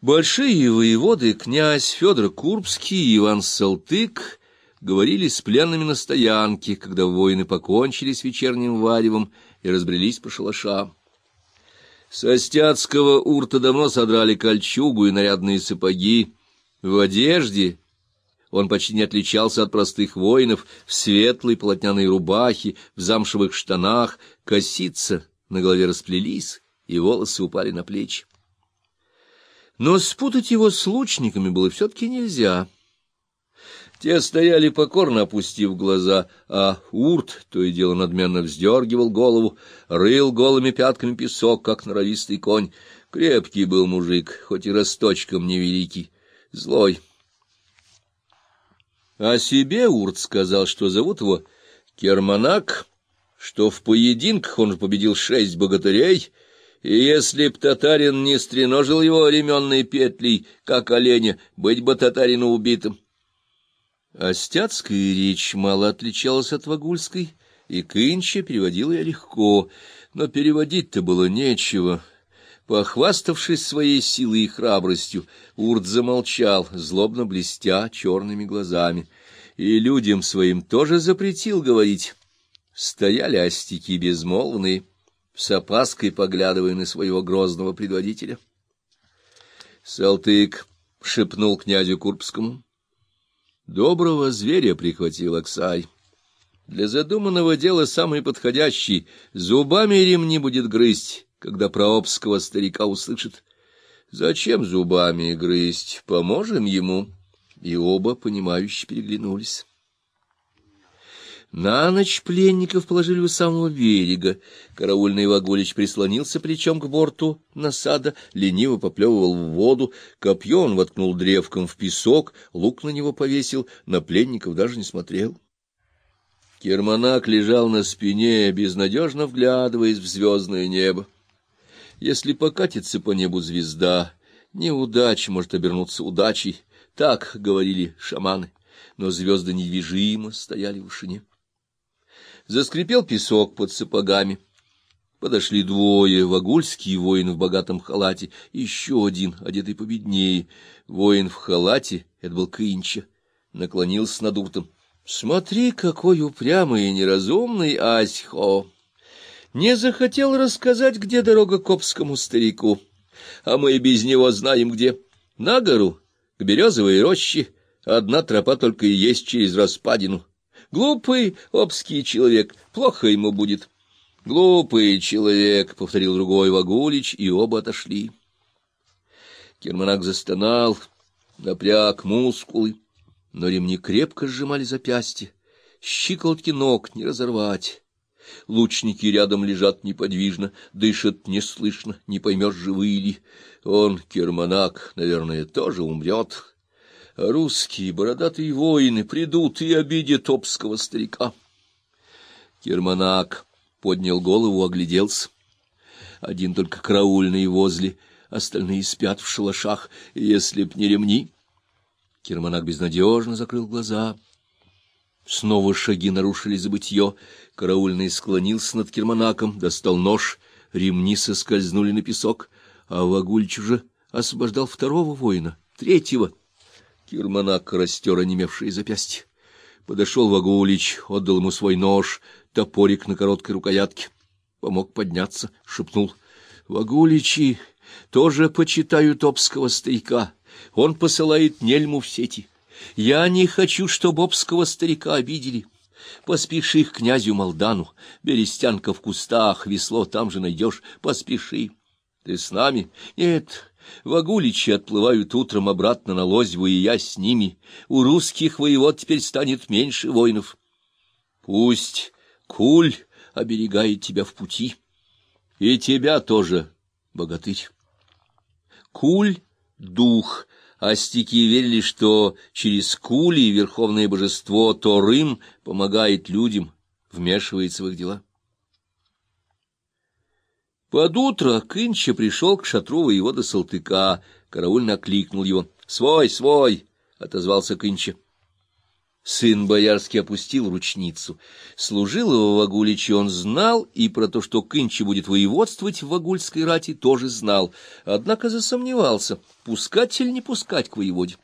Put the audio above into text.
Большие воеводы, князь Федор Курбский и Иван Салтык, говорили с пленными на стоянке, когда воины покончили с вечерним варевом и разбрелись по шалашам. Со стятского урта давно содрали кольчугу и нарядные сапоги. В одежде он почти не отличался от простых воинов, в светлой полотняной рубахе, в замшевых штанах, косица на голове расплелись, и волосы упали на плечи. Но спутать его с лучниками было все-таки нельзя. Те стояли покорно, опустив глаза, а Урт то и дело надменно вздергивал голову, рыл голыми пятками песок, как норовистый конь. Крепкий был мужик, хоть и росточком невеликий, злой. О себе Урт сказал, что зовут его Керманак, что в поединках он победил шесть богатырей — и если б татарин не стреножил его ременной петлей, как оленя, быть бы татарину убитым. Остяцкая речь мало отличалась от вагульской, и Кынча переводил ее легко, но переводить-то было нечего. Похваставшись своей силой и храбростью, Урт замолчал, злобно блестя черными глазами, и людям своим тоже запретил говорить. Стояли остяки безмолвные, с опаской поглядывая на своего грозного предводителя. Салтык шепнул князю Курбскому. Доброго зверя прихватил Аксай. Для задуманного дела самый подходящий. Зубами ремни будет грызть, когда про обского старика услышит. Зачем зубами грызть? Поможем ему. И оба, понимающе переглянулись. На ночь пленников положили у самого берега. Караульный Вагулич прислонился плечом к борту насада, лениво поплевывал в воду, копье он воткнул древком в песок, лук на него повесил, на пленников даже не смотрел. Керманак лежал на спине, безнадежно вглядываясь в звездное небо. Если покатится по небу звезда, неудача может обернуться удачей, так говорили шаманы, но звезды недвижимо стояли в вышине. Заскрипел песок под сапогами. Подошли двое, вагульский воин в богатом халате, еще один, одетый победнее. Воин в халате, это был Кынча, наклонился над уртом. — Смотри, какой упрямый и неразумный Асьхо! Не захотел рассказать, где дорога к обскому старику, а мы и без него знаем, где. На гору, к березовой роще, одна тропа только и есть через распадину. Глупый обский человек, плохо ему будет. Глупый человек, — повторил другой Вагулич, и оба отошли. Керманак застонал, напряг мускулы, но ремни крепко сжимали запястья, щиколотки ног не разорвать. Лучники рядом лежат неподвижно, дышат неслышно, не поймешь, живые ли. Он, Керманак, наверное, тоже умрет. Русские бородатые воины придут и обидят обского старика. Керманак поднял голову, огляделся. Один только караульный возле, остальные спят в шалашах, если б не ремни. Керманак безнадежно закрыл глаза. Снова шаги нарушили забытье. Караульный склонился над Керманаком, достал нож, ремни соскользнули на песок, а Вагульч уже освобождал второго воина, третьего — Кирманак растер онемевшие запястья. Подошел Вагулич, отдал ему свой нож, топорик на короткой рукоятке. Помог подняться, шепнул. — Вагуличи тоже почитают обского старика. Он посылает нельму в сети. Я не хочу, чтобы обского старика обидели. Поспеши к князю Молдану. Берестянка в кустах, весло там же найдешь. Поспеши. Ты с нами? Нет, Вагуличи отплывают утром обратно на Лозьву, и я с ними. У русских воевод теперь станет меньше воинов. Пусть куль оберегает тебя в пути, и тебя тоже, богатырь. Куль — дух, а верили, что через кули верховное божество Торым помогает людям, вмешивается в их дела. Под утро Кынча пришел к шатру воевода Салтыка. Караульно окликнул его. — Свой, свой! — отозвался Кынча. Сын боярский опустил ручницу. Служилого в Вагуличе он знал, и про то, что Кынчи будет воеводствовать в Вагульской рати, тоже знал, однако засомневался, пускать или не пускать к воеводе.